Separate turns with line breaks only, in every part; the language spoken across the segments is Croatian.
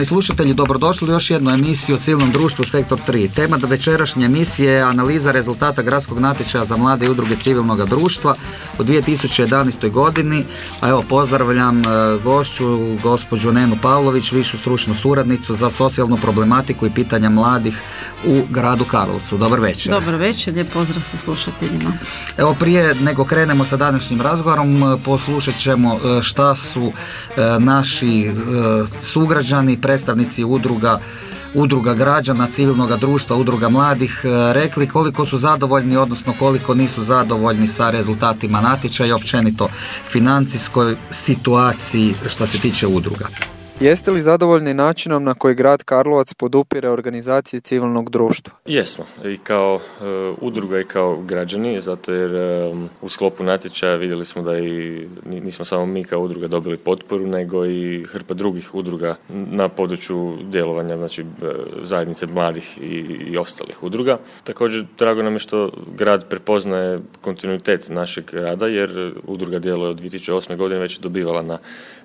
Poštovani slušatelji, dobrodošli u još jednu emisiju o civilnom društvu Sektor 3. Tema do večerašnje emisije je analiza rezultata gradskog natječaja za mlade i udruge civilnog društva u 2011. godini. A evo pozdravljam e, gošću, gospođu Nenu Pavlović, višu stručnu suradnicu za socijalnu problematiku i pitanja mladih u gradu Karlovcu. Dobar večer.
Dobar večer, lijep pozdrav sa slušateljima.
Evo prije nego krenemo sa današnjim razgovorom, e, poslušat ćemo e, šta su naši sugrađani predstavnici udruga udruga građana, civilnog društva, udruga mladih e, rekli koliko su zadovoljni, odnosno koliko nisu zadovoljni sa rezultatima natječaja, općenito financijskoj situaciji što se tiče udruga.
Jeste li zadovoljni načinom na koji grad Karlovac podupire organizacije civilnog društva?
Jesmo, i kao uh, udruga i kao građani, zato jer u sklopu natječaja vidjeli smo da i nismo samo mi kao udruga dobili potporu, nego i hrpa drugih udruga na području djelovanja, znači uh, zajednice mladih i, i ostalih udruga. Također, drago nam je što grad prepoznaje kontinuitet našeg rada, jer udruga djeluje od 2008. godine već je dobivala na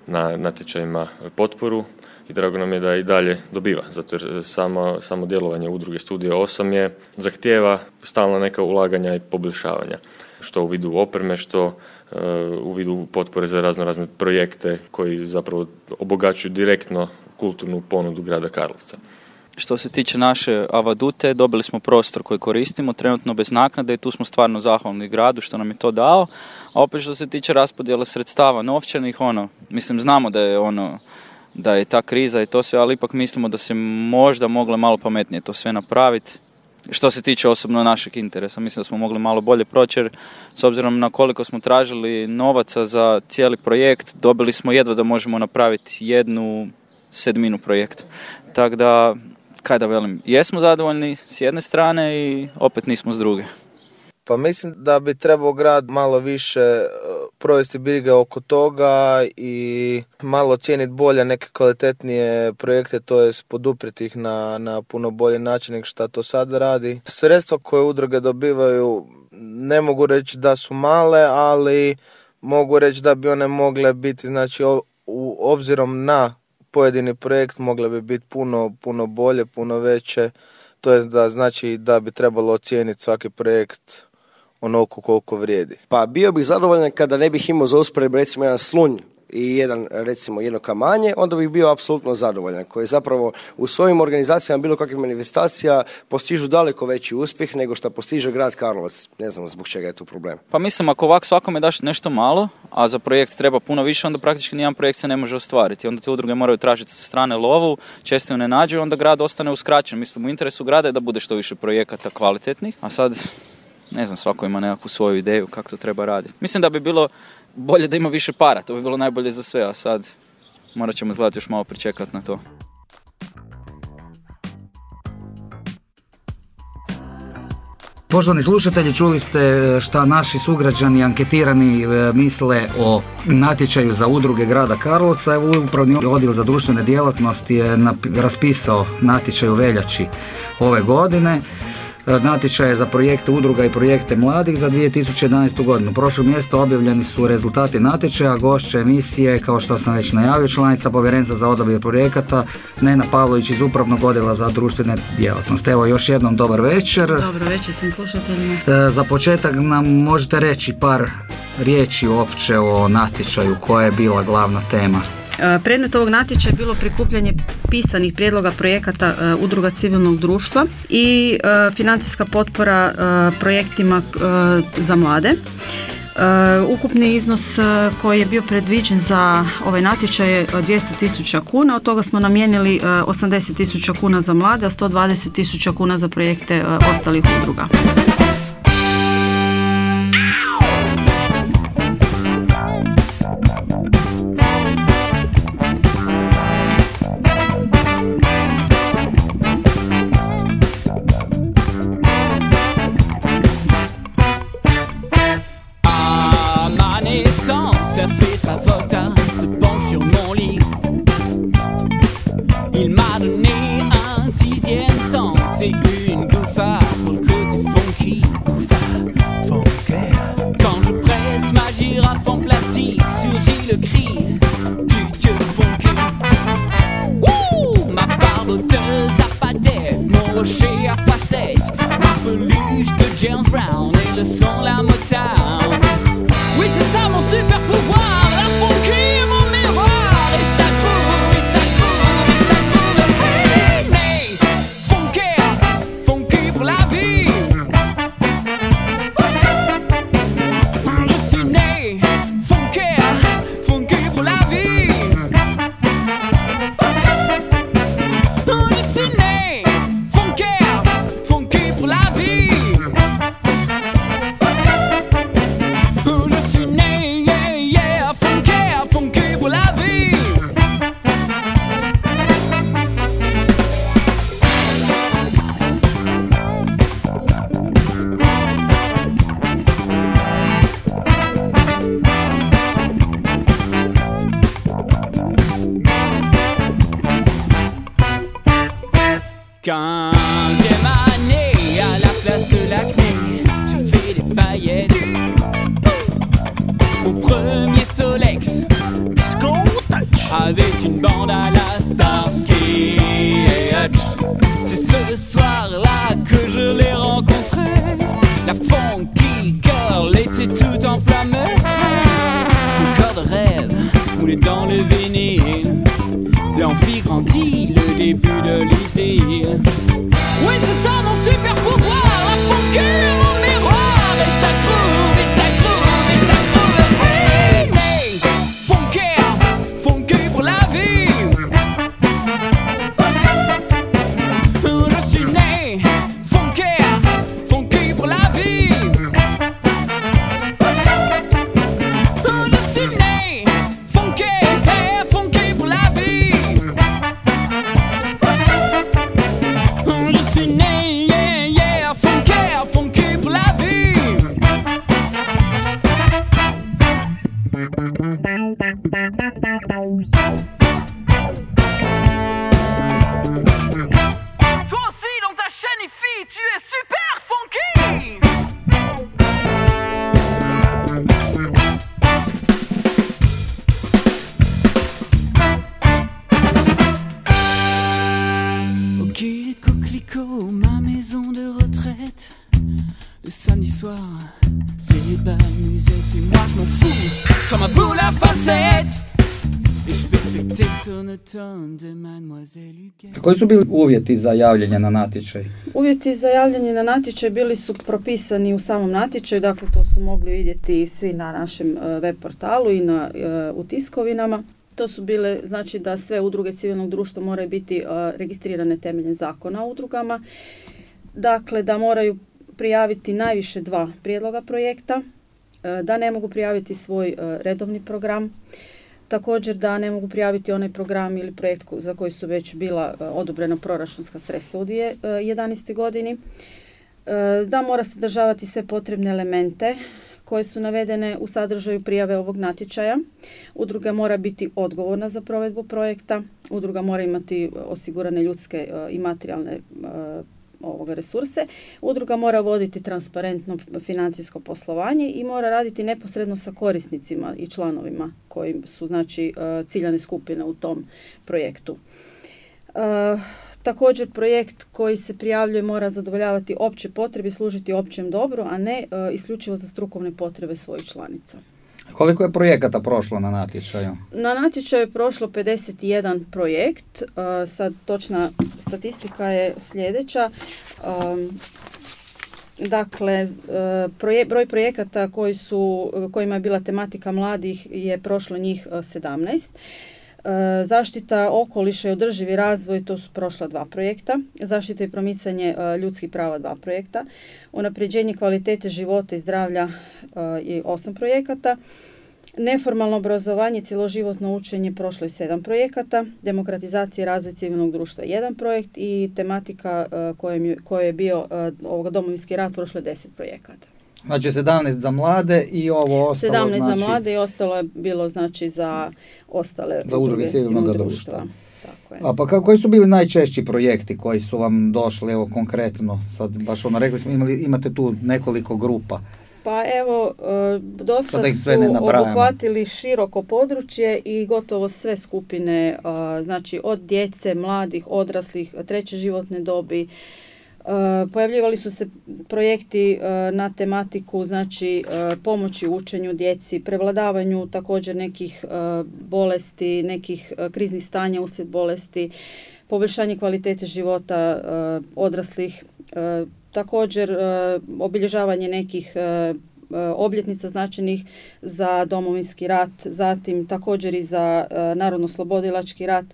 na natječajima potporu i drago nam je da i dalje dobiva, zato jer samo, samo djelovanje udruge Studio 8 je zahtijeva stalna neka ulaganja i poboljšavanja, što u vidu opreme, što e, u vidu potpore za razno razne projekte koji zapravo obogaćuju direktno kulturnu ponudu grada Karlovca.
Što se tiče naše Avadute, dobili smo prostor koji koristimo, trenutno bez naknade i tu smo stvarno zahvalni gradu što nam je to dao. A opet što se tiče raspodjele sredstava novčanih, ono, mislim znamo da je ono, da je ta kriza i to sve, ali ipak mislimo da se možda mogle malo pametnije to sve napraviti. Što se tiče osobno našeg interesa, mislim da smo mogli malo bolje proći jer s obzirom na koliko smo tražili novaca za cijeli projekt, dobili smo jedva da možemo napraviti jednu sedminu projekta. Tako da kaj da velim, jesmo zadovoljni s jedne strane i opet nismo s druge.
Pa mislim da bi trebao grad malo više e, provesti brige oko toga i malo cijeniti bolje neke kvalitetnije projekte, to je poduprijeti ih na, na puno bolji način nego što to sad radi. Sredstva koje udruge dobivaju ne mogu reći da su male, ali mogu reći da bi one mogle biti znači u obzirom na pojedini projekt mogle bi biti puno, puno bolje, puno veće. To je da znači da bi trebalo ocijeniti svaki projekt onoliko koliko vrijedi.
Pa bio bih zadovoljan kada ne bih imao za usporedbu recimo jedan slunj i jedan, recimo, jedno kamanje, onda bih bio apsolutno zadovoljan, koji zapravo u svojim organizacijama bilo kakvih manifestacija postižu daleko veći uspjeh nego što postiže grad Karlovac. Ne znam zbog čega je tu problem.
Pa mislim, ako ovako svakome daš nešto malo, a za projekt treba puno više, onda praktički nijedan projekt se ne može ostvariti. Onda te udruge moraju tražiti sa strane lovu, često ju ne nađu, onda grad ostane uskraćen. Mislim, u interesu grada je da bude što više projekata kvalitetnih, a sad ne znam, svako ima nekakvu svoju ideju kako to treba raditi. Mislim da bi bilo bolje da ima više para, to bi bilo najbolje za sve, a sad morat ćemo izgledati još malo pričekati na to.
Poštovani slušatelji, čuli ste e, šta naši sugrađani anketirani e, misle o natječaju za udruge grada Karlovca. Evo upravni odjel za društvene djelatnosti je raspisao natječaj u veljači ove godine natječaje za projekte udruga i projekte mladih za 2011. godinu. Prošlo mjesto objavljeni su rezultati natječaja, gošće emisije, kao što sam već najavio, članica povjerenstva za odabir projekata, Nena Pavlović iz Upravnog odjela za društvene djelatnosti. Evo još jednom dobar večer.
Dobro večer svim slušateljima.
E, za početak nam možete reći par riječi uopće o natječaju koja je bila glavna tema.
E, predmet ovog natječaja je bilo prikupljanje pisanih prijedloga projekata e, udruga civilnog društva i e, financijska potpora projektima za mlade. ukupni iznos koji je bio predviđen za ovaj natječaj je 200 tisuća kuna, od toga smo namijenili 80 tisuća kuna za mlade, a 120 tisuća kuna za projekte ostalih udruga.
Koji su bili uvjeti za javljanje na natječaj?
Uvjeti za javljanje na natječaj bili su propisani u samom natječaju, dakle to su mogli vidjeti svi na našem e, web portalu i na, e, u tiskovinama. To su bile, znači da sve udruge civilnog društva moraju biti e, registrirane temeljem zakona o udrugama. Dakle, da moraju prijaviti najviše dva prijedloga projekta, da ne mogu prijaviti svoj redovni program, također da ne mogu prijaviti onaj program ili projekt za koji su već bila e, odobrena proračunska sredstva u 2011. godini, E, da mora sadržavati sve potrebne elemente koje su navedene u sadržaju prijave ovog natječaja. Udruga mora biti odgovorna za provedbu projekta, udruga mora imati osigurane ljudske e, i materijalne e, ovoga resurse. Udruga mora voditi transparentno financijsko poslovanje i mora raditi neposredno sa korisnicima i članovima koji su znači e, ciljane skupine u tom projektu. E, također projekt koji se prijavljuje mora zadovoljavati opće potrebe služiti općem dobru, a ne e, isključivo za strukovne potrebe svojih članica.
Koliko je projekata prošlo na natječaju?
Na natječaju je prošlo 51 projekt, e, sad točna statistika je sljedeća. Um, Dakle, e, broj projekata koji su, kojima je bila tematika mladih je prošlo njih e, 17. E, Zaštita okoliša i održivi razvoj, to su prošla dva projekta. Zaštita i promicanje e, ljudskih prava, dva projekta. Unapređenje kvalitete života i zdravlja e, je osam projekata. Neformalno obrazovanje, cjeloživotno učenje prošlo je sedam projekata, demokratizacija i razvoj civilnog društva jedan projekt i tematika kojem je, bio ovoga domovinski rat prošlo je deset projekata.
Znači 17 za mlade i ovo ostalo
17
znači...
za mlade i ostalo je bilo znači za ostale
Za udruge civilnog društva.
Tako je.
A pa koji su bili najčešći projekti koji su vam došli, evo konkretno, sad baš ono rekli smo imali, imate tu nekoliko grupa.
Pa evo, e, dosta su obuhvatili široko područje i gotovo sve skupine, znači od djece, mladih, odraslih, treće životne dobi, Pojavljivali su se projekti e, na tematiku znači e, pomoći učenju djeci, prevladavanju također nekih bolesti, nekih kriznih stanja uslijed bolesti, poboljšanje kvalitete života odraslih, također obilježavanje nekih obljetnica značajnih za domovinski rat, zatim također i za narodno-slobodilački rat.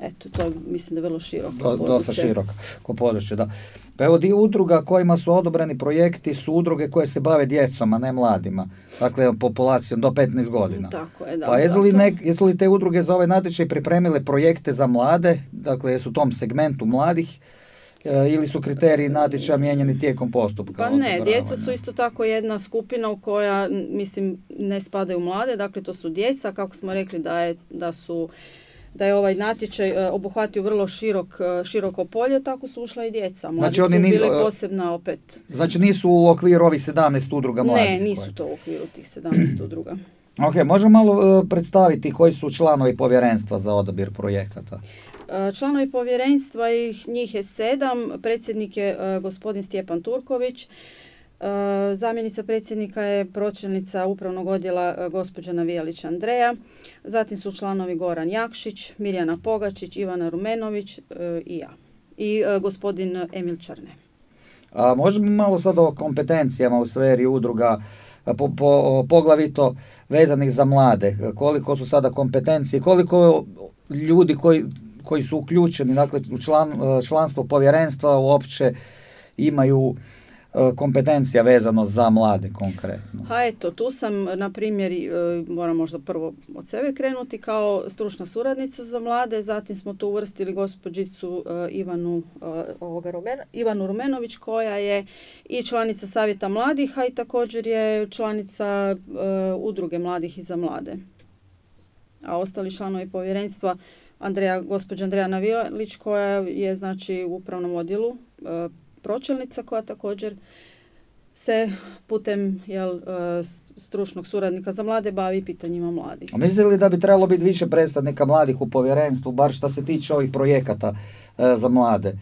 Eto, to mislim da je vrlo široko
Do, Dosta široko ko područje, da. Pa evo dio udruga kojima su odobreni projekti su udruge koje se bave djecom, a ne mladima. Dakle, populacijom do 15 godina.
Tako je, da.
Pa jesu li, nek, jesu li te udruge za ovaj natječaj pripremile projekte za mlade, dakle jesu u tom segmentu mladih, e, ili su kriteriji natječaja mijenjani tijekom postupka?
Pa ne, djeca su isto tako jedna skupina u koja, mislim, ne spadaju mlade, dakle to su djeca, kako smo rekli da, je, da su da je ovaj natječaj e, obuhvatio vrlo širok, e, široko polje, tako su ušla i djeca. Mladi znači, oni su bili posebna opet.
Znači nisu u okviru ovih 17 udruga mladih?
Ne, nisu to u okviru tih 17 udruga.
Ok, možemo malo e, predstaviti koji su članovi povjerenstva za odabir projekata?
Članovi povjerenstva, njih je sedam, predsjednik je gospodin Stjepan Turković, zamjenica predsjednika je pročelnica upravnog odjela e, gospođa Navijalić Andreja. Zatim su članovi Goran Jakšić, Mirjana Pogačić, Ivana Rumenović e, i ja. I gospodin Emil Črne.
A možemo malo sad o kompetencijama u sferi udruga, po, po, poglavito vezanih za mlade. Koliko su sada kompetencije, koliko ljudi koji, koji su uključeni dakle, u član, članstvo povjerenstva uopće imaju kompetencija vezano za mlade konkretno?
Ha eto, tu sam na primjer, e, moram možda prvo od sebe krenuti, kao stručna suradnica za mlade, zatim smo tu uvrstili gospođicu e, Ivanu, ovoga, Ivanu Rumenović koja je i članica Savjeta mladih, a i također je članica udruge mladih i za mlade. A ostali članovi povjerenstva Andreja, gospođa Andreja Navilić koja je znači u upravnom odjelu pročelnica koja također se putem jel, e, stručnog suradnika za mlade bavi pitanjima mladih.
A mislite li da bi trebalo biti više predstavnika mladih u povjerenstvu, bar što se tiče ovih projekata e, za mlade?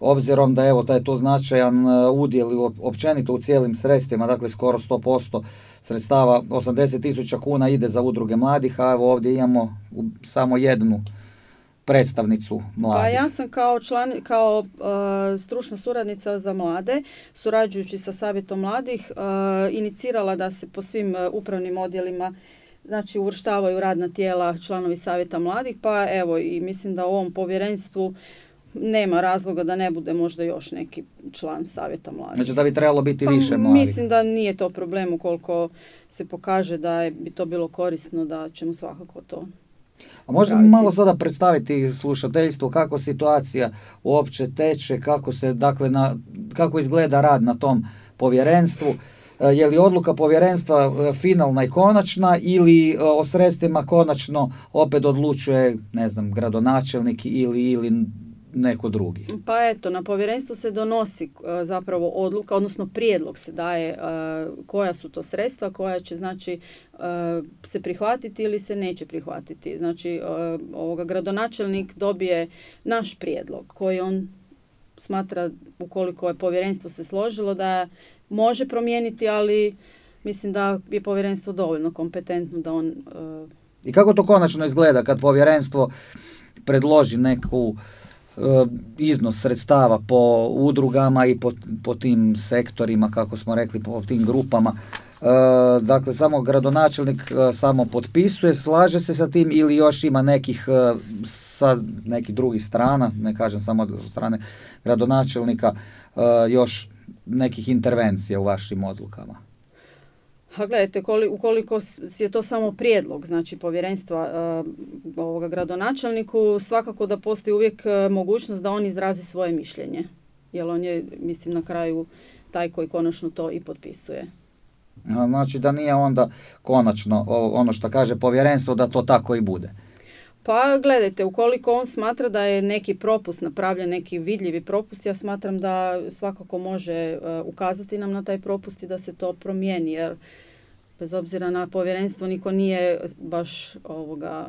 Obzirom da evo, taj je to značajan e, udjel općenito u cijelim sredstvima, dakle skoro 100% sredstava, 80 tisuća kuna ide za udruge mladih, a evo ovdje imamo samo jednu predstavnicu mladih?
Pa ja sam kao, član, kao uh, stručna suradnica za mlade, surađujući sa Savjetom mladih, uh, inicirala da se po svim uh, upravnim odjelima znači uvrštavaju radna tijela članovi Savjeta mladih, pa evo i mislim da u ovom povjerenstvu nema razloga da ne bude možda još neki član savjeta mladih.
Znači da bi trebalo biti pa, više mladih?
Mislim da nije to problem ukoliko se pokaže da je, bi to bilo korisno da ćemo svakako to
a možemo malo sada predstaviti slušateljstvu kako situacija uopće teče, kako se dakle na, kako izgleda rad na tom povjerenstvu. E, je li odluka povjerenstva e, finalna i konačna ili e, o sredstvima konačno opet odlučuje, ne znam, gradonačelnik ili, ili neko drugi?
Pa eto, na povjerenstvu se donosi e, zapravo odluka, odnosno prijedlog se daje e, koja su to sredstva koja će znači e, se prihvatiti ili se neće prihvatiti. Znači ovoga gradonačelnik dobije naš prijedlog koji on smatra ukoliko je povjerenstvo se složilo da može promijeniti, ali mislim da je povjerenstvo dovoljno kompetentno da on...
I kako to konačno izgleda kad povjerenstvo predloži neku iznos sredstava po udrugama i po, po tim sektorima, kako smo rekli, po tim grupama. E, dakle, samo gradonačelnik e, samo potpisuje, slaže se sa tim ili još ima nekih sa nekih drugih strana, ne kažem samo od strane gradonačelnika, još nekih intervencija u vašim odlukama.
A gledajte, ukoliko je to samo prijedlog, znači povjerenstva uh, ovoga gradonačelniku, svakako da postoji uvijek uh, mogućnost da on izrazi svoje mišljenje. Jer on je, mislim, na kraju taj koji konačno to i potpisuje.
Znači da nije onda konačno ono što kaže povjerenstvo da to tako i bude.
Pa gledajte, ukoliko on smatra da je neki propust napravljen, neki vidljivi propust, ja smatram da svakako može uh, ukazati nam na taj propust i da se to promijeni, jer bez obzira na povjerenstvo niko nije baš ovoga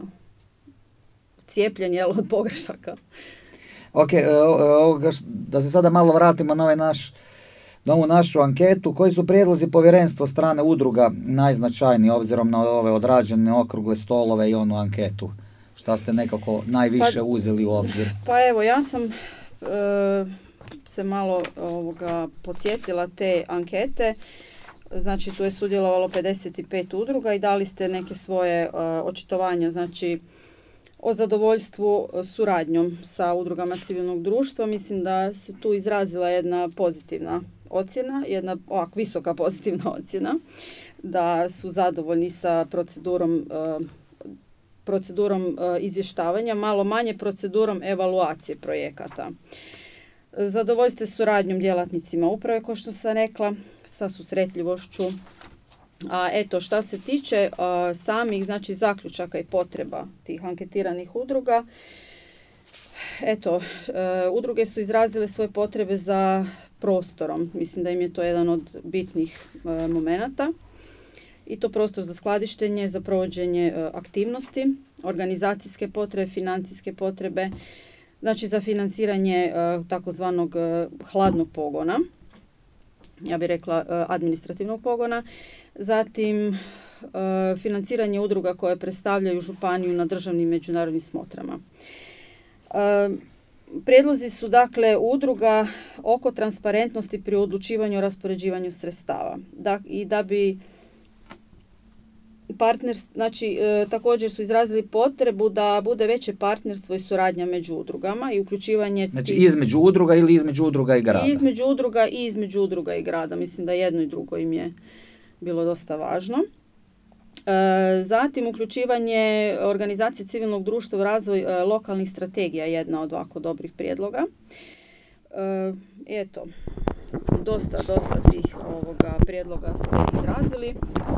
cijepljen jel, od pogrešaka.
Ok, e, ovoga, da se sada malo vratimo na ovaj naš na ovu našu anketu. Koji su prijedlozi povjerenstva strane udruga najznačajniji obzirom na ove odrađene okrugle stolove i onu anketu? Šta ste nekako najviše
Pa-
uzeli u obzir?
Pa evo, ja sam e, se malo ovoga, podsjetila te ankete. Znači, tu je sudjelovalo 55 udruga i dali ste neke svoje e, očitovanja, znači, o zadovoljstvu e, suradnjom sa udrugama civilnog društva. Mislim da se tu izrazila jedna pozitivna ocjena, jedna ovak visoka pozitivna ocjena, da su zadovoljni sa procedurom e, procedurom izvještavanja, malo manje procedurom evaluacije projekata. Zadovoljste suradnjom djelatnicima uprave, kao što sam rekla, sa susretljivošću. A eto, šta se tiče a, samih znači, zaključaka i potreba tih anketiranih udruga, eto, e, udruge su izrazile svoje potrebe za prostorom. Mislim da im je to jedan od bitnih e, momenata i to prostor za skladištenje, za provođenje e, aktivnosti, organizacijske potrebe, financijske potrebe, znači za financiranje e, takozvanog e, hladnog pogona, ja bih rekla e, administrativnog pogona, zatim financiranje udruga koje predstavljaju županiju na državnim međunarodnim smotrama. Prijedlozi su dakle udruga oko transparentnosti pri odlučivanju o raspoređivanju sredstava. Da, I da bi partner, znači e, također su izrazili potrebu da bude veće partnerstvo i suradnja među udrugama i uključivanje
Znači
tih-
između udruga ili između udruga i grada?
i između udruga i između udruga i grada. Mislim da jedno i drugo im je bilo dosta važno. E, Zatim uključivanje organizacije civilnog društva u razvoj e, lokalnih strategija je jedna od ovako dobrih prijedloga. E, Eto, dosta, dosta tih ovoga prijedloga ste izrazili.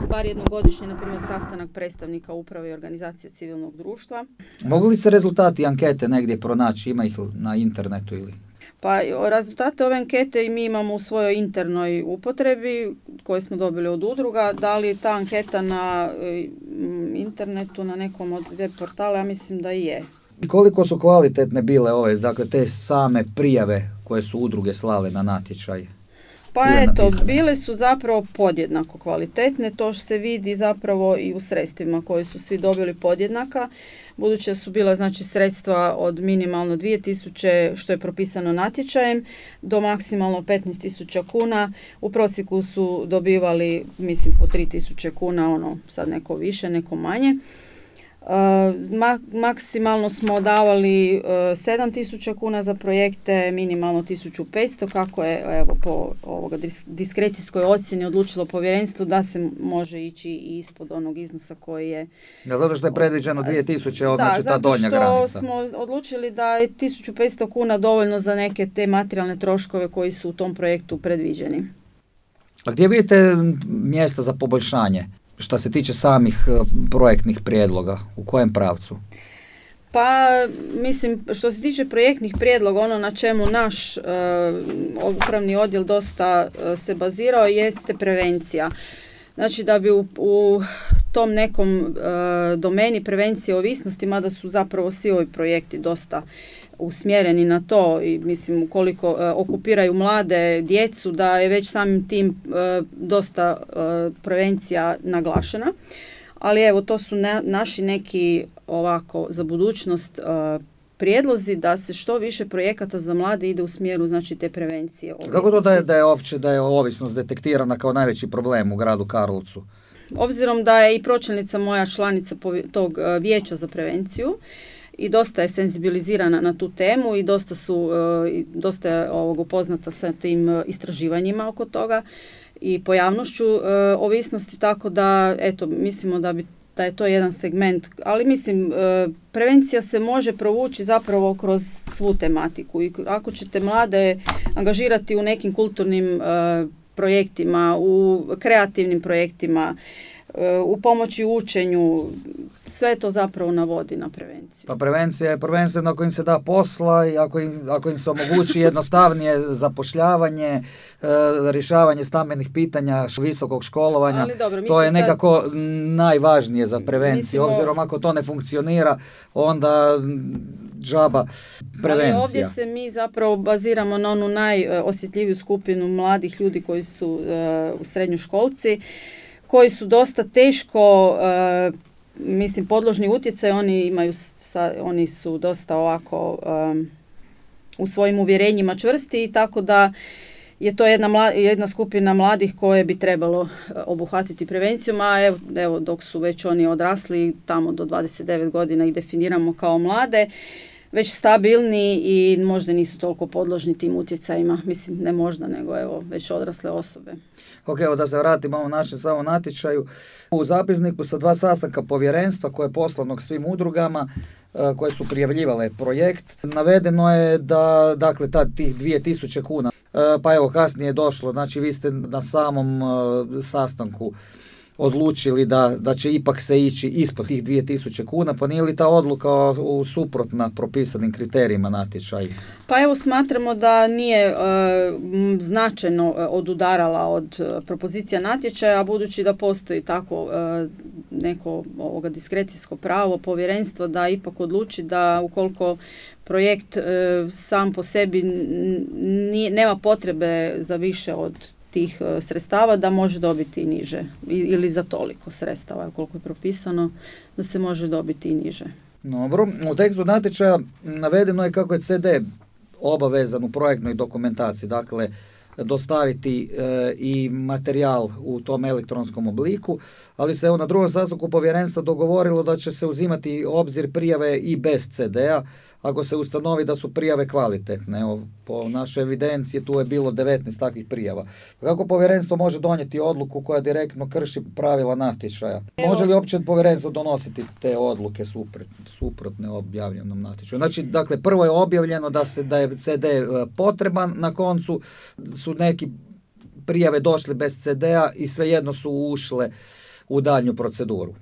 Bar jednogodišnje, na primjer, sastanak predstavnika uprave i organizacije civilnog društva.
Mogu li se rezultati ankete negdje pronaći? Ima ih na internetu ili?
Pa rezultate ove ankete i mi imamo u svojoj internoj upotrebi koje smo dobili od udruga. Da li je ta anketa na e, internetu, na nekom od web portala, ja mislim da je.
I koliko su kvalitetne bile ove, dakle te same prijave koje su udruge slale na natječaj?
Pa eto, bile su zapravo podjednako kvalitetne, to se vidi zapravo i u sredstvima koje su svi dobili podjednaka, budući da su bila znači sredstva od minimalno 2000 što je propisano natječajem do maksimalno 15.000 kuna. U prosjeku su dobivali mislim po 3.000 kuna, ono sad neko više, neko manje. Ma- maksimalno smo davali uh, 7000 kuna za projekte, minimalno 1500, kako je evo, po ovoga dis- diskrecijskoj ocjeni odlučilo povjerenstvo da se može ići i ispod onog iznosa koji je...
Da, zato što je predviđeno 2000,
da,
znači ta
zato
donja
što
granica.
smo odlučili da je 1500 kuna dovoljno za neke te materijalne troškove koji su u tom projektu predviđeni.
A gdje vidite mjesta za poboljšanje što se tiče samih e, projektnih prijedloga? U kojem pravcu?
Pa, mislim, što se tiče projektnih prijedloga, ono na čemu naš e, upravni odjel dosta e, se bazirao jeste prevencija. Znači da bi u, u tom nekom e, domeni prevencije ovisnosti, mada su zapravo svi ovi projekti dosta usmjereni na to i mislim ukoliko e, okupiraju mlade djecu da je već samim tim e, dosta e, prevencija naglašena. Ali evo to su na- naši neki ovako za budućnost e, prijedlozi da se što više projekata za mlade ide u smjeru znači te prevencije.
Kako to da je,
ovisnosti.
da je opće da je ovisnost detektirana kao najveći problem u gradu Karlovcu?
Obzirom da je i pročelnica moja članica tog e, vijeća za prevenciju i dosta je senzibilizirana na tu temu i dosta su e, dosta je ovog upoznata sa tim e, istraživanjima oko toga i pojavnošću e, ovisnosti tako da eto mislimo da bi da je to jedan segment, ali mislim prevencija se može provući zapravo kroz svu tematiku i ako ćete mlade angažirati u nekim kulturnim projektima, u kreativnim projektima, u pomoći učenju, sve to zapravo navodi na prevenciju.
Pa prevencija je prvenstveno ako im se da posla i ako im, ako im se omogući jednostavnije zapošljavanje, e, rješavanje stambenih pitanja, visokog školovanja.
Ali dobro,
to je
sad-
nekako najvažnije za prevenciju.
Mislimo-
Obzirom ako to ne funkcionira, onda džaba prevencija.
Ali ovdje se mi zapravo baziramo na onu najosjetljiviju skupinu mladih ljudi koji su e, u srednjoškolci, koji su dosta teško, e, mislim, podložni utjecaj, oni imaju, sa, oni su dosta ovako e, u svojim uvjerenjima čvrsti i tako da je to jedna, mla- jedna skupina mladih koje bi trebalo e, obuhvatiti prevencijom, a evo, evo dok su već oni odrasli, tamo do 29 godina ih definiramo kao mlade, već stabilni i možda nisu toliko podložni tim utjecajima, mislim ne možda, nego evo već odrasle osobe.
Ok, evo da se vratimo ovom našem samom natječaju. U zapisniku sa dva sastanka povjerenstva koje je poslano svim udrugama e, koje su prijavljivale projekt. Navedeno je da, dakle, ta, tih 2000 kuna, e, pa evo kasnije je došlo, znači vi ste na samom e, sastanku odlučili da, da će ipak se ići ispod tih 2000 kuna, pa nije li ta odluka u suprotna propisanim kriterijima natječaja?
Pa evo smatramo da nije e, značajno e, odudarala od e, propozicija natječaja, a budući da postoji tako e, neko ovoga diskrecijsko pravo povjerenstvo da ipak odluči da ukoliko projekt e, sam po sebi nije- nema potrebe za više od tih e, sredstava da može dobiti i niže ili za toliko sredstava koliko je propisano da se može dobiti i niže.
Dobro, u tekstu natječaja navedeno je kako je CD obavezan u projektnoj dokumentaciji, dakle dostaviti e, i materijal u tom elektronskom obliku, ali se evo na drugom sastanku povjerenstva dogovorilo da će se uzimati obzir prijave i bez CD-a, ako se ustanovi da su prijave kvalitetne. Po našoj evidenciji tu je bilo 19 takvih prijava. Kako povjerenstvo može donijeti odluku koja direktno krši pravila natječaja? Može li uopće povjerenstvo donositi te odluke suprotne objavljenom natječaju? Znači, dakle, prvo je objavljeno da, se, da je CD e, potreban, na koncu su neki prijave došle bez CD-a i svejedno su ušle u daljnju proceduru.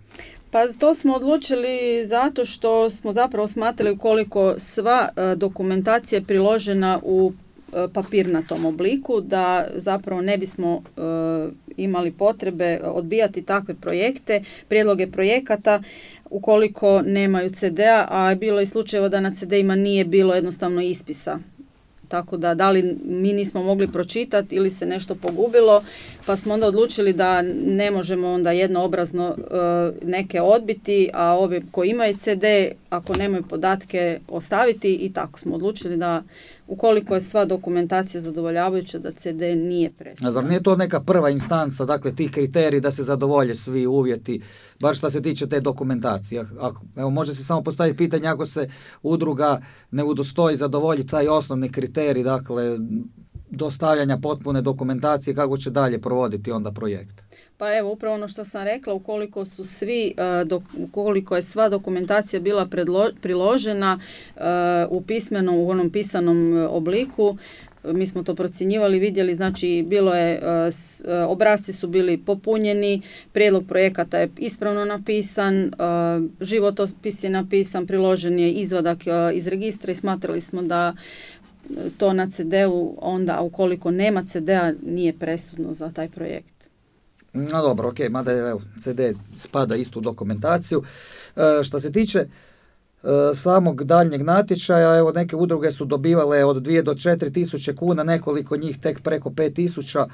Pa to smo odlučili zato što smo zapravo smatrali ukoliko sva e, dokumentacija je priložena u e, papirnatom obliku da zapravo ne bismo e, imali potrebe odbijati takve projekte, prijedloge projekata ukoliko nemaju CD-a, a bilo je slučajeva da na CD-ima nije bilo jednostavno ispisa tako da da li mi nismo mogli pročitati ili se nešto pogubilo, pa smo onda odlučili da ne možemo onda jednoobrazno e, neke odbiti, a ove koji imaju CD, ako nemaju podatke, ostaviti i tako smo odlučili da ukoliko je sva dokumentacija zadovoljavajuća da CD nije
A
presudan.
zar nije to neka prva instanca, dakle tih kriterij da se zadovolje svi uvjeti, bar što se tiče te dokumentacije. Ako, evo, može se samo postaviti pitanje ako se udruga ne udostoji zadovoljiti taj osnovni kriterij, dakle dostavljanja potpune dokumentacije, kako će dalje provoditi onda projekt.
Pa evo, upravo ono što sam rekla, ukoliko su svi, e, ukoliko je sva dokumentacija bila priložena e, u pismenom, u onom pisanom e, obliku, mi smo to procjenjivali, vidjeli, znači bilo je, obrazci su bili popunjeni, prijedlog projekata je ispravno napisan, životopis je napisan, priložen je izvadak iz registra i smatrali smo da to na CD-u onda, ukoliko nema CD-a, nije presudno za taj projekt.
No dobro, ok, mada evo, CD spada istu dokumentaciju. E, što se tiče e, samog daljnjeg natječaja, evo neke udruge su dobivale od 2 do 4 tisuće kuna, nekoliko njih tek preko 5 tisuća.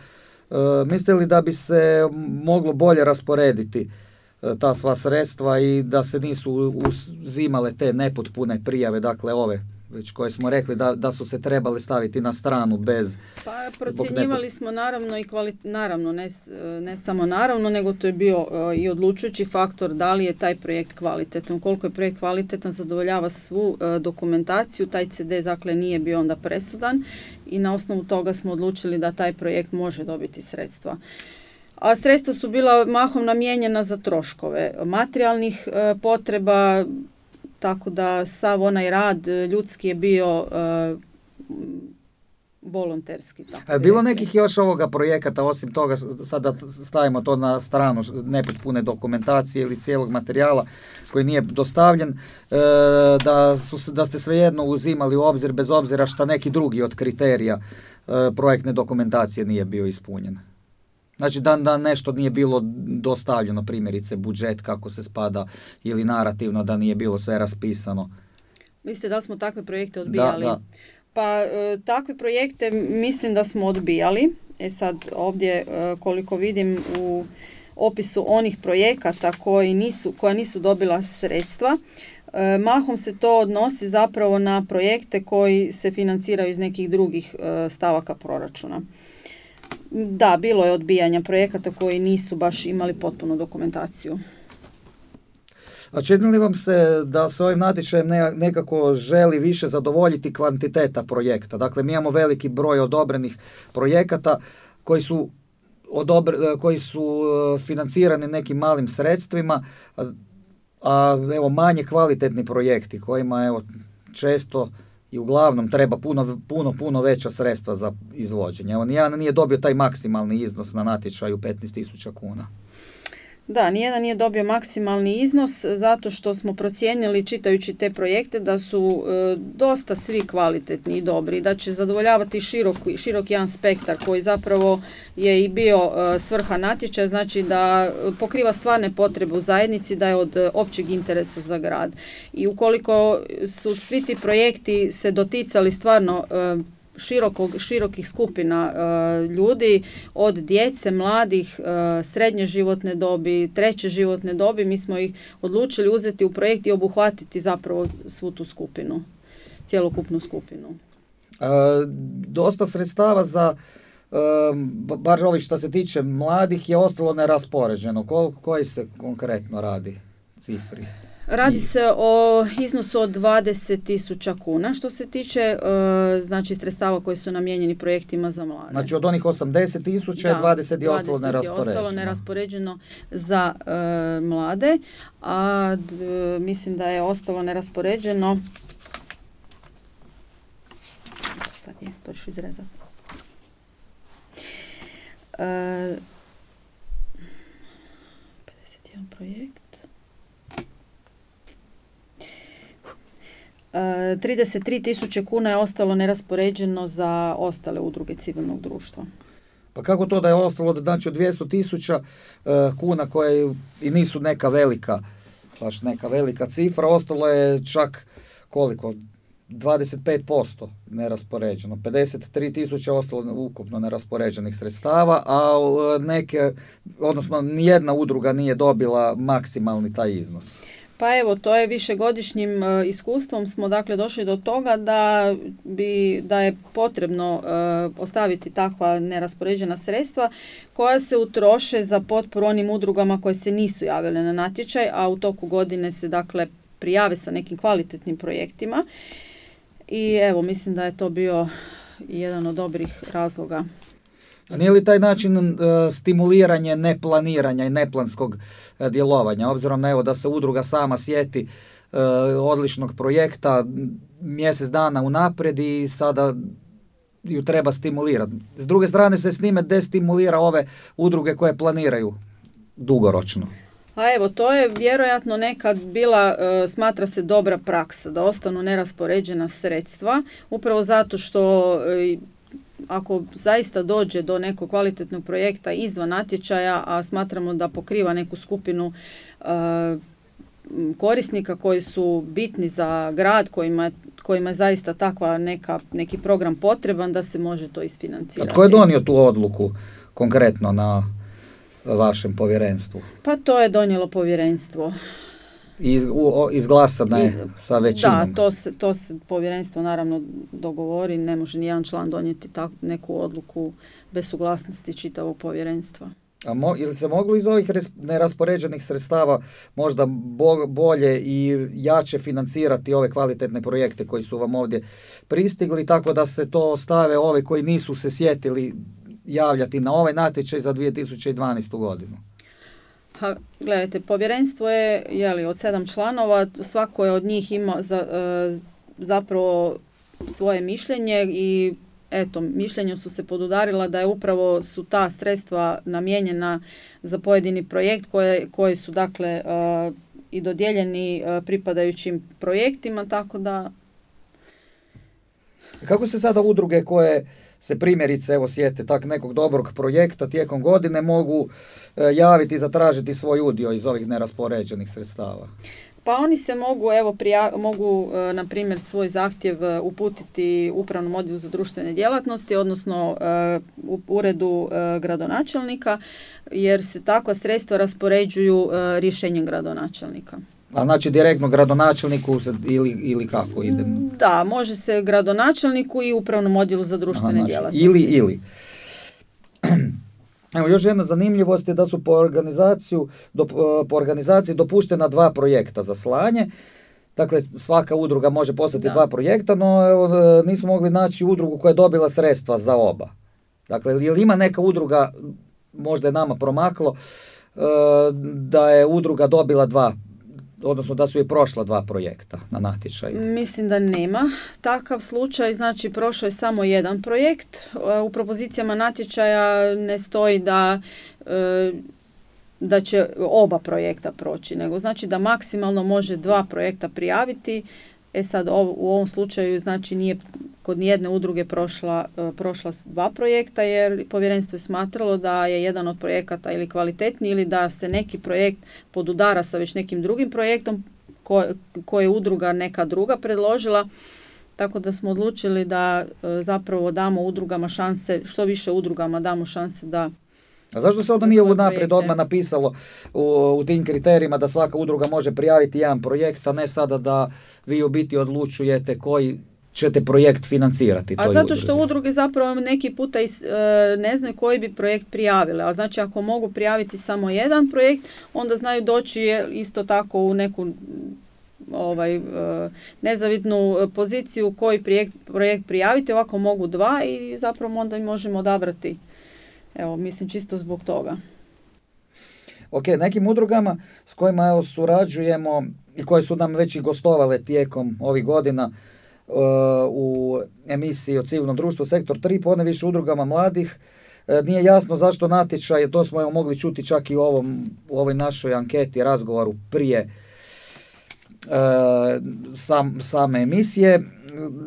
E, mislite li da bi se moglo bolje rasporediti e, ta sva sredstva i da se nisu uzimale te nepotpune prijave, dakle ove već koje smo rekli da, da su se trebale staviti na stranu bez
Pa procjenjivali smo naravno i kvali, naravno ne, ne samo naravno nego to je bio e, i odlučujući faktor da li je taj projekt kvalitetan. Koliko je projekt kvalitetan zadovoljava svu e, dokumentaciju, taj CD dakle nije bio onda presudan i na osnovu toga smo odlučili da taj projekt može dobiti sredstva. A sredstva su bila mahom namijenjena za troškove materijalnih e, potreba, tako da sav onaj rad e, ljudski je bio e, volonterski. Tako
A je bilo nekih još ovoga projekata, osim toga, sada stavimo to na stranu nepotpune dokumentacije ili cijelog materijala koji nije dostavljen, e, da, su, da ste svejedno uzimali u obzir, bez obzira šta neki drugi od kriterija projektne dokumentacije nije bio ispunjen. Znači da, da nešto nije bilo dostavljeno, primjerice budžet kako se spada ili narativno da nije bilo sve raspisano.
Mislite da smo takve projekte odbijali?
da.
Pa e, takve projekte mislim da smo odbijali. E sad ovdje e, koliko vidim u opisu onih projekata koji nisu, koja nisu dobila sredstva, e, mahom se to odnosi zapravo na projekte koji se financiraju iz nekih drugih stavaka proračuna. Da, bilo je odbijanja projekata koji nisu baš imali potpunu dokumentaciju.
A čini li vam se da se ovim natječajem ne- nekako želi više zadovoljiti kvantiteta projekta? Dakle, mi imamo veliki broj odobrenih projekata koji su odobr- koji su e, financirani nekim malim sredstvima, a evo manje kvalitetni projekti kojima evo često i uglavnom treba puno, puno, puno veća sredstva za izvođenje. Evo, nijedan nije dobio taj maksimalni iznos na natječaju 15.000 kuna.
Da, nijedan nije dobio maksimalni iznos zato što smo procijenili čitajući te projekte da su e, dosta svi kvalitetni i dobri, da će zadovoljavati širok, širok jedan spektar koji zapravo je i bio e, svrha natječaja, znači da pokriva stvarne potrebe u zajednici, da je od općeg interesa za grad. I ukoliko su svi ti projekti se doticali stvarno e, širokog, širokih skupina e, ljudi, od djece, mladih, e, srednje životne dobi, treće životne dobi, mi smo ih odlučili uzeti u projekt i obuhvatiti zapravo svu tu skupinu, cjelokupnu skupinu.
E, dosta sredstava za e, bar ovih što se tiče mladih je ostalo neraspoređeno. Koliko koji se konkretno radi cifri?
Radi se o iznosu od 20.000 kuna što se tiče e, znači sredstava koji su namijenjeni projektima za mlade.
Znači od onih 80 tisuća je
Da,
20 je ostalo
20 je ostalo
neraspoređeno.
neraspoređeno za e, mlade, a d- mislim da je ostalo neraspoređeno sad je, to ću izrezati. E, 51 projekt. E, 33 tisuće kuna je ostalo neraspoređeno za ostale udruge civilnog društva.
Pa kako to da je ostalo znači od 200 tisuća e, kuna koje i nisu neka velika, baš neka velika cifra, ostalo je čak koliko? 25% neraspoređeno, 53 tisuće ostalo ukupno neraspoređenih sredstava, a e, neke, odnosno nijedna udruga nije dobila maksimalni taj iznos.
Pa evo, to je višegodišnjim e, iskustvom smo dakle došli do toga da bi da je potrebno e, ostaviti takva neraspoređena sredstva koja se utroše za potporu onim udrugama koje se nisu javile na natječaj, a u toku godine se dakle prijave sa nekim kvalitetnim projektima. I evo, mislim da je to bio jedan od dobrih razloga.
Nije li taj način e, stimuliranje neplaniranja i neplanskog e, djelovanja, obzirom na evo da se udruga sama sjeti e, odličnog projekta mjesec dana unaprijed i sada ju treba stimulirati. S druge strane se s njime destimulira ove udruge koje planiraju dugoročno.
A evo, to je vjerojatno nekad bila, e, smatra se dobra praksa, da ostanu neraspoređena sredstva, upravo zato što e, ako zaista dođe do nekog kvalitetnog projekta izvan natječaja, a smatramo da pokriva neku skupinu e, korisnika koji su bitni za grad, kojima, kojima je zaista takva neka, neki program potreban, da se može to
A
isfinancirati.
tko je donio tu odluku konkretno na vašem povjerenstvu?
Pa to je donijelo povjerenstvo.
Iz, u, o- izglasana je
I-
sa većinom.
Da, to se, to se povjerenstvo naravno dogovori, ne može nijedan član donijeti tak, neku odluku bez suglasnosti čitavog povjerenstva.
A mo, ili se moglo iz ovih res- neraspoređenih sredstava možda bo- bolje i jače financirati ove kvalitetne projekte koji su vam ovdje pristigli, tako da se to stave ove koji nisu se sjetili javljati na ovaj natječaj za 2012. godinu.
Ha, gledajte, povjerenstvo je, jeli, od sedam članova, svako je od njih ima za, e, zapravo svoje mišljenje i eto, mišljenja su se podudarila da je upravo su ta sredstva namijenjena za pojedini projekt koje, koji su dakle e, i dodijeljeni e, pripadajućim projektima, tako da
Kako se sada udruge koje se primjerice evo sjete tak nekog dobrog projekta tijekom godine mogu e, javiti i zatražiti svoj udio iz ovih neraspoređenih sredstava?
Pa oni se mogu, evo, prija- mogu, e, na primjer, svoj zahtjev e, uputiti Upravnom odjelu za društvene djelatnosti, odnosno e, u uredu gradonačelnika, jer se takva sredstva raspoređuju rješenjem gradonačelnika.
A znači direktno gradonačelniku ili, ili kako ide?
Da, može se gradonačelniku i Upravnom odjelu za
Aha,
društvene
znači,
djelatnosti.
ili, ili. Evo, još jedna zanimljivost je da su po, organizaciju, do, po organizaciji dopuštena dva projekta za slanje. Dakle, svaka udruga može poslati
Da.
dva projekta, no evo, e, nismo mogli naći udrugu koja je dobila sredstva za oba. Dakle, jel ima neka udruga, možda je nama promaklo, e, da je udruga dobila dva, odnosno da su je prošla dva projekta na natječaju.
Mislim da nema takav slučaj, znači prošao je samo jedan projekt. U propozicijama natječaja ne stoji da e, da će oba projekta proći, nego znači da maksimalno može dva projekta prijaviti. E sad u ovom slučaju znači nije kod nijedne udruge prošla, e, prošla dva projekta jer povjerenstvo je smatralo da je jedan od projekata ili kvalitetniji ili da se neki projekt podudara sa već nekim drugim projektom ko- koje je udruga neka druga predložila. Tako da smo odlučili da e, zapravo damo udrugama šanse, što više udrugama damo šanse da
A zašto se onda nije
svoje
unaprijed odmah napisalo u, u tim kriterijima da svaka udruga može prijaviti jedan projekt, a ne sada da vi u biti odlučujete koji ćete projekt financirati
A zato što
udruzi?
udruge zapravo neki puta is- e, ne znaju koji bi projekt prijavile. A znači ako mogu prijaviti samo jedan projekt, onda znaju doći isto tako u neku ovaj e, nezavidnu poziciju koji projekt, projekt prijaviti. Ovako mogu dva i zapravo onda možemo odabrati. Evo, mislim čisto zbog toga.
Ok, nekim udrugama s kojima evo, surađujemo i koje su nam već i gostovale tijekom ovih godina u emisiji o civilnom društvu Sektor 3, poneviše udrugama mladih, e, nije jasno zašto natječaj, to smo mogli čuti čak i u, ovom, u ovoj našoj anketi, razgovoru prije sam, same emisije.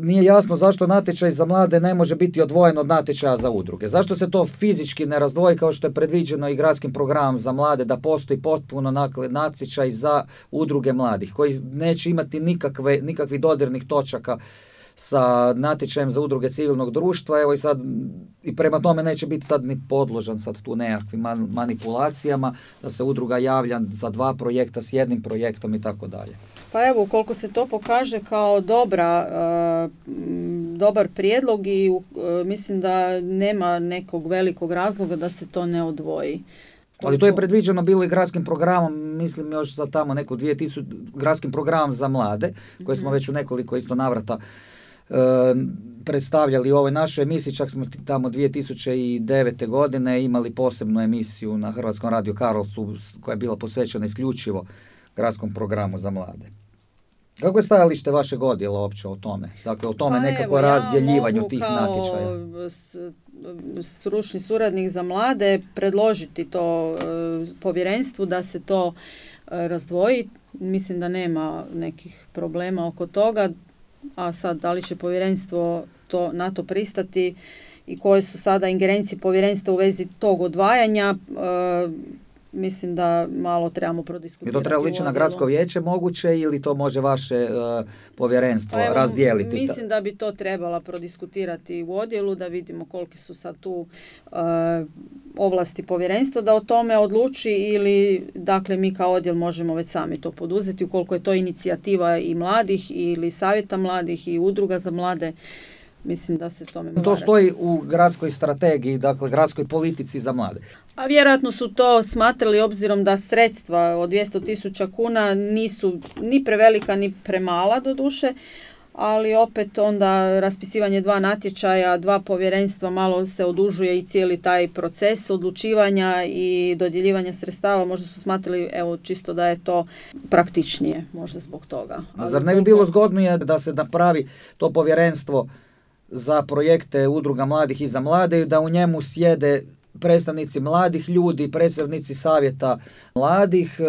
Nije jasno zašto natječaj za mlade ne može biti odvojen od natječaja za udruge. Zašto se to fizički ne razdvoji kao što je predviđeno i gradskim programom za mlade da postoji potpuno natječaj za udruge mladih koji neće imati nikakve, nikakvih dodirnih točaka sa natječajem za udruge civilnog društva, evo i sad i prema tome neće biti sad ni podložan sad tu nekakvim man- manipulacijama da se udruga javlja za dva projekta s jednim projektom i tako dalje.
Pa evo, ukoliko se to pokaže kao dobra, e, m, dobar prijedlog i u- e, mislim da nema nekog velikog razloga da se to ne odvoji.
Ali to je
Koliko-
predviđeno bilo i gradskim programom, mislim još za tamo neku 2000, gradskim programom za mlade, koje smo već u nekoliko isto navrata e, predstavljali u ovoj našoj emisiji, čak smo tamo 2009. godine imali posebnu emisiju na Hrvatskom radiju Karlovcu s- koja je bila posvećena isključivo gradskom programu za mlade. Kako je stajalište vašeg odjela uopće o tome? Dakle, o tome
Pa
nekako
evo, ja
razdjeljivanju
mogu
tih
kao
natječaja.
stručni suradnik za mlade predložiti to e, povjerenstvu da se to e, razdvoji. Mislim da nema nekih problema oko toga, a sad da li će povjerenstvo to, na to pristati i koje su sada ingerencije povjerenstva u vezi tog odvajanja, e, mislim da malo trebamo
Je
prodiskutirati.
to treba
u
lići na gradsko vijeće moguće ili to može vaše e, povjerenstvo
Pa evo,
razdijeliti?
Mislim da bi to trebala prodiskutirati u odjelu, da vidimo kolike su sad tu e, ovlasti povjerenstva da o tome odluči ili dakle mi kao odjel možemo već sami to poduzeti ukoliko je to inicijativa i mladih ili savjeta mladih i udruga za mlade. Mislim da se tome
To stoji u gradskoj strategiji, dakle gradskoj politici za mlade.
A vjerojatno su to smatrali obzirom da sredstva od 200 tisuća kuna nisu ni prevelika ni premala do duše, ali opet onda raspisivanje dva natječaja, dva povjerenstva malo se odužuje i cijeli taj proces odlučivanja i dodjeljivanja sredstava. Možda su smatrali evo čisto da je to praktičnije, možda zbog toga.
A
Ali
zar ne bi bilo zgodnije da se napravi to povjerenstvo za projekte udruga mladih i za mlade i da u njemu sjede predstavnici mladih ljudi, predstavnici savjeta mladih, e,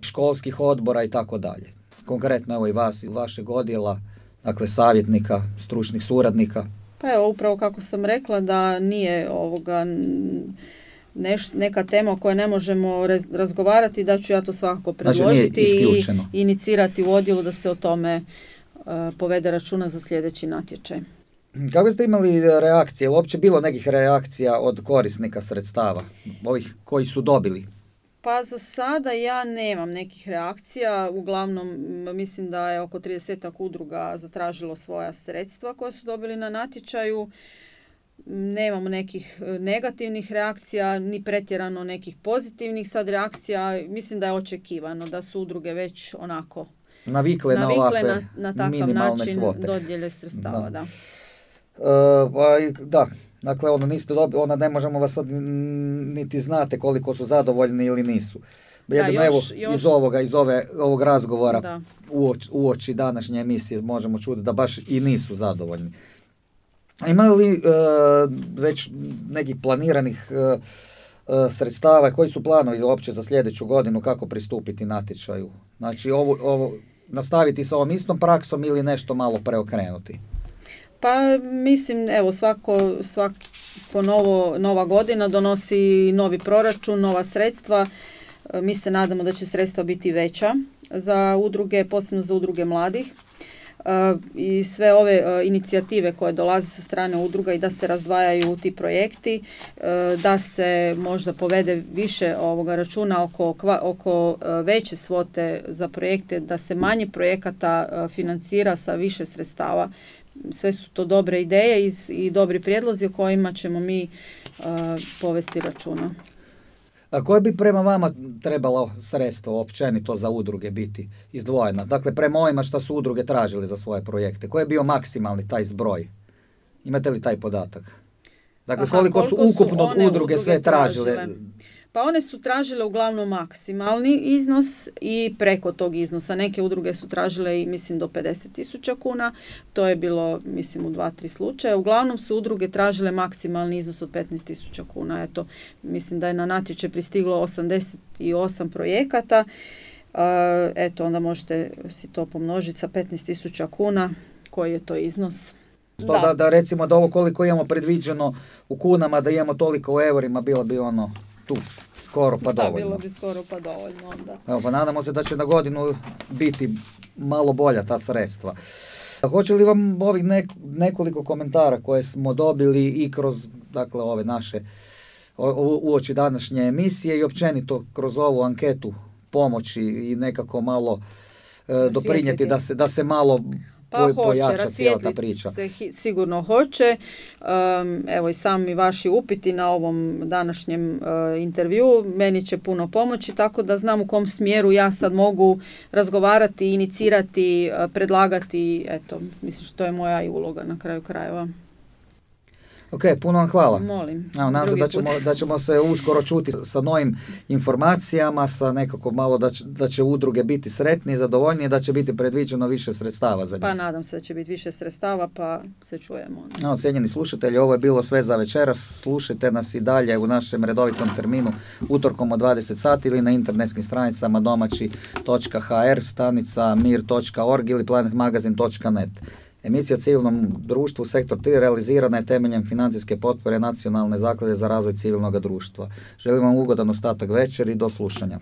školskih odbora i tako dalje. Konkretno evo i vas i vašeg odjela, dakle savjetnika, stručnih suradnika.
Pa evo, upravo kako sam rekla da nije ovoga neš, neka tema o kojoj ne možemo rez- razgovarati, da ću ja to svakako
Znači,
predložiti i
isključeno.
inicirati u odjelu da se o tome povede računa za sljedeći natječaj.
Kako ste imali reakcije, ili uopće bilo nekih reakcija od korisnika sredstava, ovih koji su dobili?
Pa za sada ja nemam nekih reakcija, uglavnom mislim da je oko 30 udruga zatražilo svoja sredstva koja su dobili na natječaju. Nemamo nekih e, negativnih reakcija, ni pretjerano nekih pozitivnih sad reakcija. Mislim da je očekivano da su udruge već onako
Navikle, na ovakve
na,
minimalne
način
svote.
dodjele sredstava.
Da.
Da.
E, pa i- da, dakle ono niste dobili, onda ne možemo vas sad niti znate koliko su zadovoljni ili nisu. Jedino
još-
evo
još-
iz ovoga, iz ove, ovog razgovora
Da.
uoči, uoči današnje emisije možemo čuti da baš i nisu zadovoljni. Ima li e, već nekih planiranih e, e, sredstava, koji su planovi uopće za sljedeću godinu, kako pristupiti natječaju? Znači ovo, ovo, nastaviti sa ovom istom praksom ili nešto malo preokrenuti?
Pa mislim, evo, svako, svako novo, nova godina donosi novi proračun, nova sredstva. E, Mi se nadamo da će sredstva biti veća za udruge, posebno za udruge mladih. I sve ove e, inicijative koje dolaze sa strane udruga i da se razdvajaju ti projekti, e, da se možda povede više ovoga računa oko, oko e, veće svote za projekte, da se manje projekata financira sa više sredstava sve su to dobre ideje i, i dobri prijedlozi o kojima ćemo mi povesti računa.
A koje bi prema vama trebalo sredstvo općenito za udruge biti izdvojena? Dakle, prema ovima što su udruge tražili za svoje projekte. Koji je bio maksimalni taj zbroj? Imate li taj podatak? Dakle,
Aha,
koliko, su
koliko su
ukupno
one
udruge sve tražile?
tražile? Pa one su tražile uglavnom maksimalni iznos i preko tog iznosa. Neke udruge su tražile i mislim do 50 tisuća kuna. To je bilo mislim u dva, tri slučaja. Uglavnom su udruge tražile maksimalni iznos od 15 tisuća kuna. Eto, mislim da je na natječaj pristiglo 88 projekata. E, Eto, onda možete si to pomnožiti sa 15 tisuća kuna. Koji je to iznos?
To da. da recimo da ovo koliko imamo predviđeno u kunama, da imamo toliko u eurima, bilo bi ono tu skoro pa
da,
dovoljno.
bilo bi skoro pa dovoljno onda.
Evo, pa nadamo se da će na godinu biti malo bolja ta sredstva. Hoće li vam ovih nek- nekoliko komentara koje smo dobili i kroz dakle, ove naše uoči današnje emisije i općenito kroz ovu anketu pomoći i nekako malo e, doprinijeti da se, da se malo
Pa
po-
hoće,
pojača cijela ta
rasvijetlit
priča.
se hi- sigurno hoće. Um, evo i sami vaši upiti na ovom današnjem uh, intervju meni će puno pomoći, tako da znam u kom smjeru ja sad mogu razgovarati, inicirati, uh, predlagati, eto, mislim što je moja i uloga na kraju krajeva.
Ok, puno vam hvala.
Molim.
Evo, nadam se da ćemo, da ćemo se uskoro čuti sa novim informacijama, sa nekako malo da će, da će udruge biti sretnije, zadovoljnije, da će biti predviđeno više sredstava za njih.
Pa nadam se da će biti više sredstava, pa se čujemo.
Evo, cijenjeni slušatelji, ovo je bilo sve za večeras. Slušajte nas i dalje u našem redovitom terminu utorkom od 20 sati ili na internetskim stranicama domaći.hr, stanica mir.org ili planetmagazin.net. Emisija civilnom društvu Sektor 3 realizirana je temeljem financijske potpore Nacionalne zaklade za razvoj civilnog društva. Želim vam ugodan ostatak večeri i do slušanja.